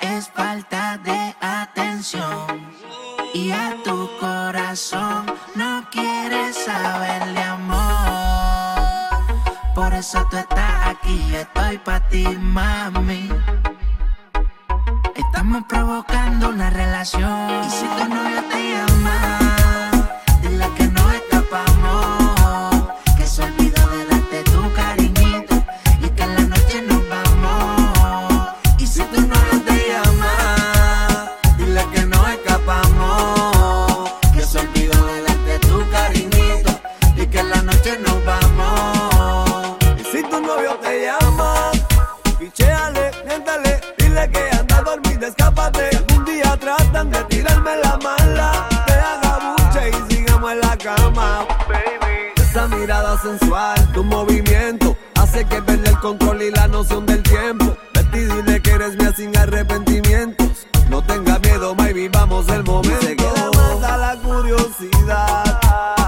es falta de atención. Y a tu corazón no quieres saber de amor. Por eso tú estás aquí, yo estoy pa' ti, mami. Estamos provocando una relación. Y si tu novio te llama, novio te llama, pichéale, miéntale, dile que anda a dormir, escápate. Si algún día tratan de tirarme la mala, te haga buche y sigamos en la cama, baby. Esa mirada sensual, tu movimiento, hace que perder el control y la noción del tiempo. Vete y dile que eres mía sin arrepentimientos. No tenga miedo, my vivamos el momento. Dice que la mata la curiosidad.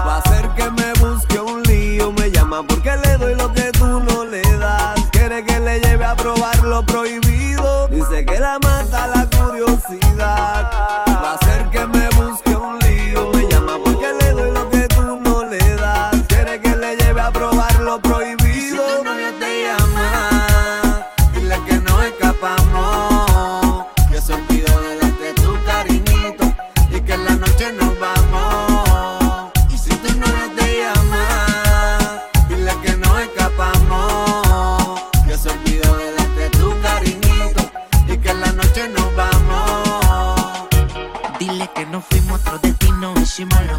Va a hacer que me busque un lío. Me llama porque le doy lo probar lo prohibido. Dice que la mata la curiosidad.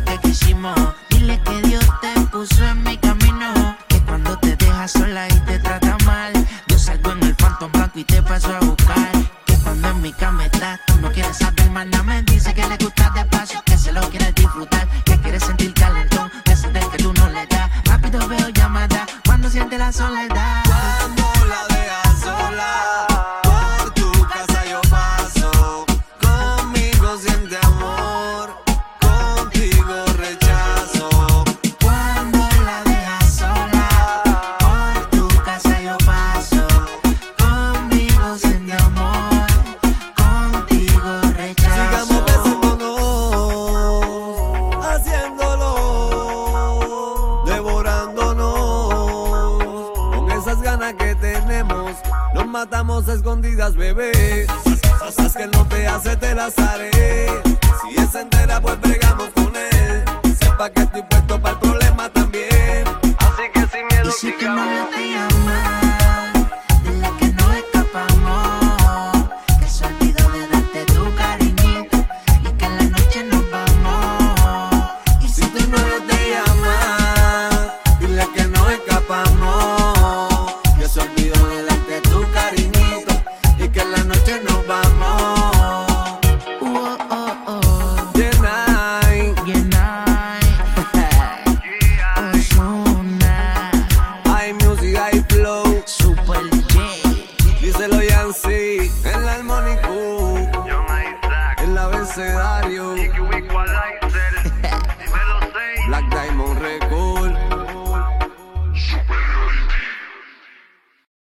Que quisimos. Dile que Dios te puso en mi camino. Que cuando te dejas sola y te trata mal, yo salgo en el phantom blanco y te paso a matamos a escondidas, bebé. Cosas que no te hace, te las haré. Si es entera, pues bregamos con él. Sepa que estoy puesto para el problema también. você.